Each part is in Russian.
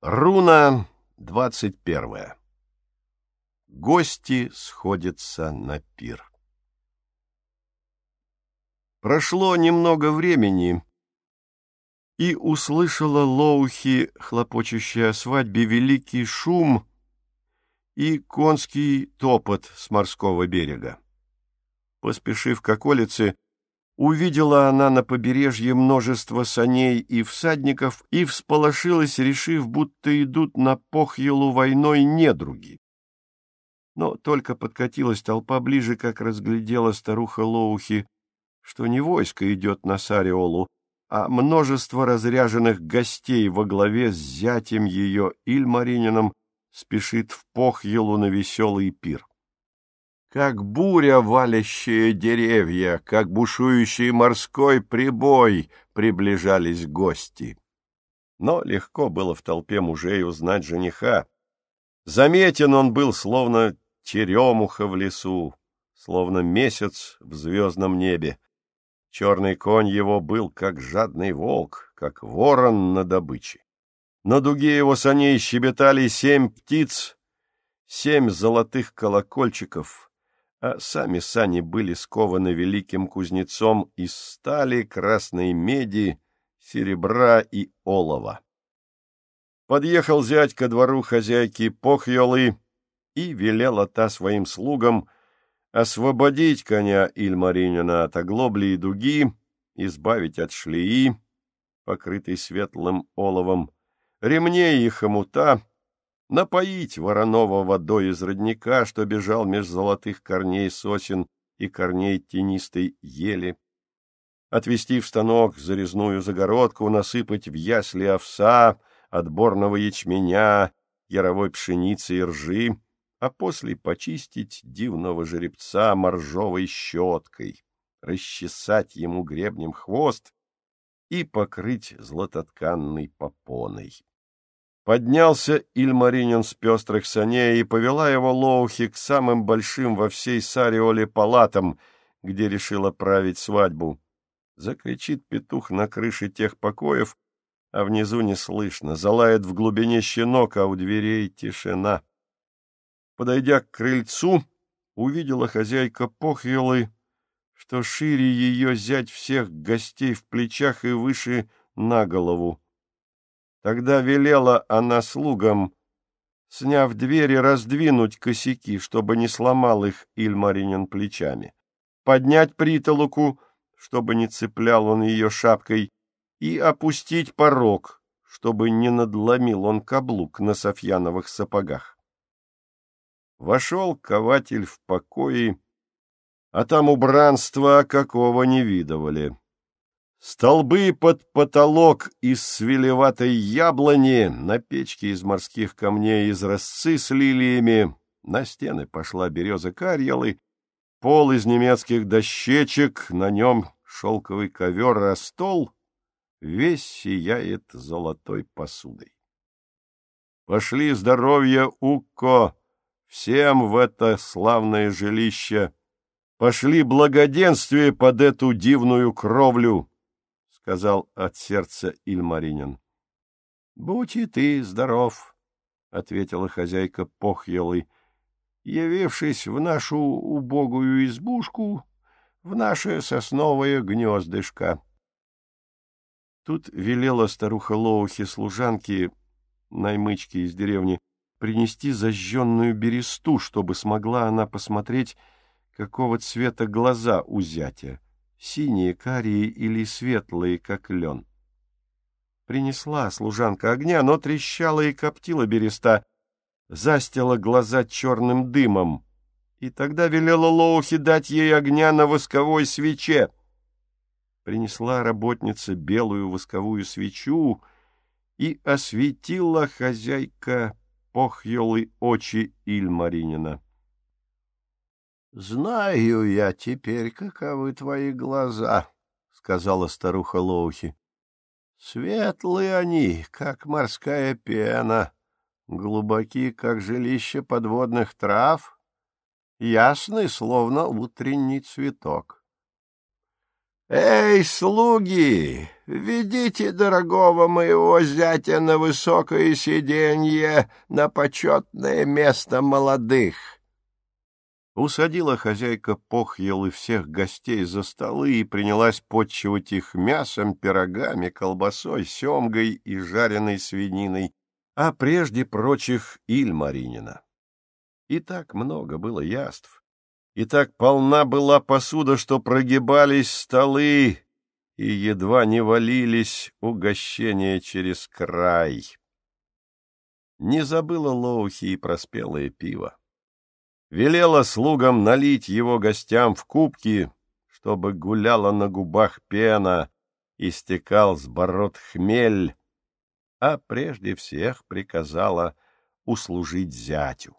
Руна двадцать первая. Гости сходятся на пир. Прошло немного времени, и услышала Лоухи, хлопочущая о свадьбе, великий шум и конский топот с морского берега. Поспешив к околице, Увидела она на побережье множество саней и всадников и всполошилась, решив, будто идут на Похьелу войной недруги. Но только подкатилась толпа ближе, как разглядела старуха Лоухи, что не войско идет на Сариолу, а множество разряженных гостей во главе с зятем ее Ильмаринином спешит в Похьелу на веселый пир. Как буря, валящая деревья, как бушующий морской прибой, приближались гости. Но легко было в толпе мужей узнать жениха. Заметен он был, словно черемуха в лесу, словно месяц в звездном небе. Черный конь его был, как жадный волк, как ворон на добыче. На дуге его саней щебетали семь птиц, семь золотых колокольчиков — а сами сани были скованы великим кузнецом из стали, красной меди, серебра и олова. Подъехал зять ко двору хозяйки Похьолы и велела та своим слугам освободить коня Ильмаринина от оглобли и дуги, избавить от шлеи, покрытой светлым оловом, ремней и хомута, напоить Воронова водой из родника, что бежал меж золотых корней сосен и корней тенистой ели, отвести в станок зарезную загородку, насыпать в ясли овса, отборного ячменя, яровой пшеницы и ржи, а после почистить дивного жеребца моржовой щеткой, расчесать ему гребнем хвост и покрыть златотканной попоной. Поднялся Ильмаринин с пестрых саней и повела его Лоухи к самым большим во всей Сариоле палатам, где решила править свадьбу. Закричит петух на крыше тех покоев, а внизу не слышно, залает в глубине щенок, а у дверей тишина. Подойдя к крыльцу, увидела хозяйка Похьелы, что шире ее зять всех гостей в плечах и выше на голову. Тогда велела она слугам, сняв двери, раздвинуть косяки, чтобы не сломал их Ильмаринин плечами, поднять притолоку, чтобы не цеплял он ее шапкой, и опустить порог, чтобы не надломил он каблук на софьяновых сапогах. Вошел кователь в покое, а там убранства какого не видывали. Столбы под потолок из свелеватой яблони, на печке из морских камней из росцы с лилиями, на стены пошла береза карьелы, пол из немецких дощечек, на нем шелковый ковер, а стол весь сияет золотой посудой. Пошли здоровья Укко, всем в это славное жилище, пошли благоденствие под эту дивную кровлю, сказал от сердца Ильмаринин. — Будь и ты здоров, — ответила хозяйка Похьелы, явившись в нашу убогую избушку, в наше сосновое гнездышко. Тут велела старуха Лоухи служанке, наймычки из деревни, принести зажженную бересту, чтобы смогла она посмотреть, какого цвета глаза у зятя синие, карие или светлые, как лен. Принесла служанка огня, но трещала и коптила береста, застила глаза черным дымом, и тогда велела Лоухи дать ей огня на восковой свече. Принесла работница белую восковую свечу и осветила хозяйка похьелы очи Ильмаринина. — Знаю я теперь, каковы твои глаза, — сказала старуха Лоухи. — Светлые они, как морская пена, глубоки, как жилище подводных трав, ясны, словно утренний цветок. «Эй, слуги, ведите дорогого моего зятя на высокое сиденье, на почетное место молодых!» Усадила хозяйка похьел всех гостей за столы и принялась подчивать их мясом, пирогами, колбасой, семгой и жареной свининой, а прежде прочих Ильмаринина. И так много было яств, и так полна была посуда, что прогибались столы и едва не валились угощения через край. Не забыла Лоухи и про спелое пиво велела слугам налить его гостям в кубки, чтобы гуляла на губах пена и стекал с бород хмель, а прежде всех приказала услужить зятю.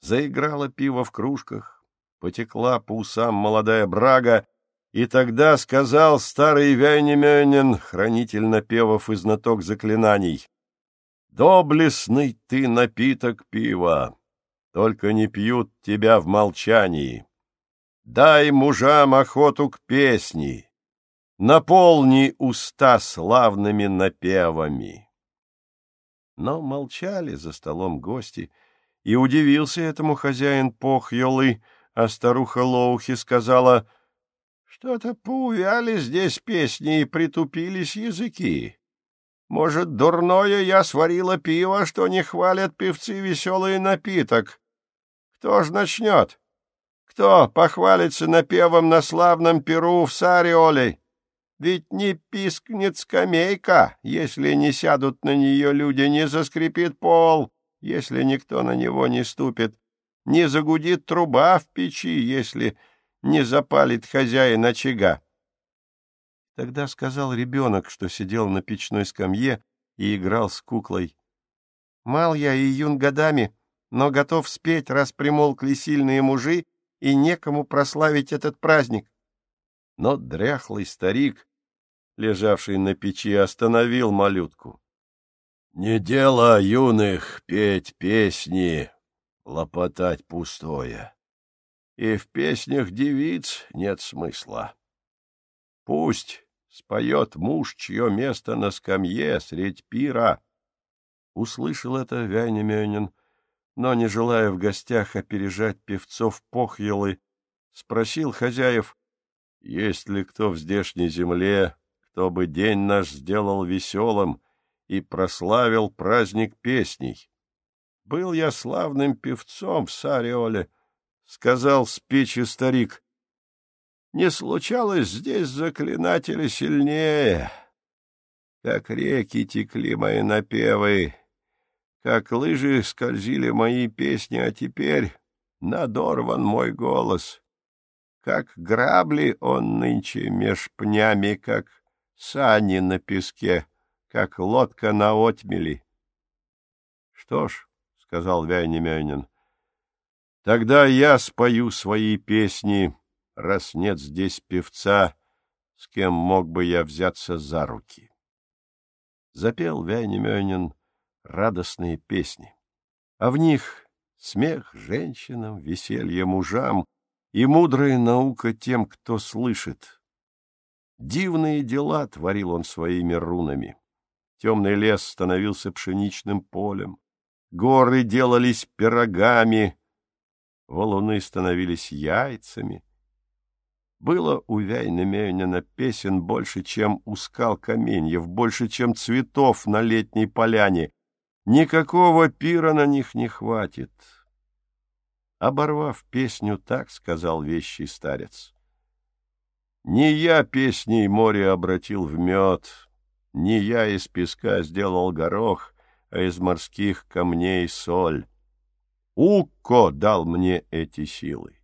Заиграла пиво в кружках, потекла по усам молодая брага, и тогда сказал старый Вяйнемёнин, хранитель напевов и знаток заклинаний, «Доблестный ты напиток пива, только не пьют тебя в молчании. Дай мужам охоту к песни, наполни уста славными напевами. Но молчали за столом гости, и удивился этому хозяин Похьолы, а старуха Лоухи сказала, «Что-то поувяли здесь песни и притупились языки. Может, дурное я сварила пиво, что не хвалят певцы веселый напиток, кто ж начнет? Кто похвалится напевом на славном перу в Сариоле? Ведь не пискнет скамейка, если не сядут на нее люди, не заскрипит пол, если никто на него не ступит, не загудит труба в печи, если не запалит хозяин очага. Тогда сказал ребенок, что сидел на печной скамье и играл с куклой. «Мал я и юн годами, но готов спеть, раз примолкли сильные мужи, и некому прославить этот праздник. Но дряхлый старик, лежавший на печи, остановил малютку. — Не дело юных петь песни, лопотать пустое. И в песнях девиц нет смысла. Пусть споет муж, чье место на скамье средь пира. Услышал это Вянемёнин, но, не желая в гостях опережать певцов Похьелы, спросил хозяев, есть ли кто в здешней земле, кто бы день наш сделал веселым и прославил праздник песней. Был я славным певцом в Сариоле, — сказал с печи старик. Не случалось здесь заклинатели сильнее. Как реки текли мои напевы, как лыжи скользили мои песни, а теперь надорван мой голос. Как грабли он нынче меж пнями, как сани на песке, как лодка на отмели. — Что ж, — сказал Вяйнемёнин, — тогда я спою свои песни, раз нет здесь певца, с кем мог бы я взяться за руки. Запел Вяйнемёнин радостные песни, а в них смех женщинам, веселье мужам и мудрая наука тем, кто слышит. Дивные дела творил он своими рунами. Темный лес становился пшеничным полем, горы делались пирогами, валуны становились яйцами. Было у Вяйнамёнина песен больше, чем у скал каменьев, больше, чем цветов на летней поляне, Никакого пира на них не хватит. Оборвав песню, так сказал вещий старец. Не я песней море обратил в мед, не я из песка сделал горох, а из морских камней соль. Укко дал мне эти силы.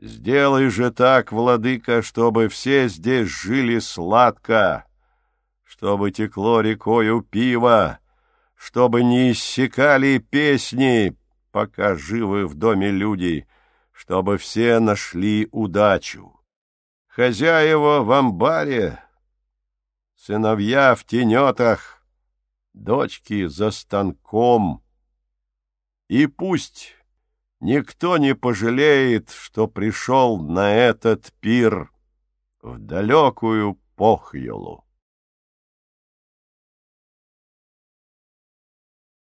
Сделай же так, владыка, чтобы все здесь жили сладко, чтобы текло рекою пиво, чтобы не иссякали песни, пока живы в доме люди, чтобы все нашли удачу. Хозяева в амбаре, сыновья в тенетах, дочки за станком. И пусть никто не пожалеет, что пришел на этот пир в далекую Похьюлу.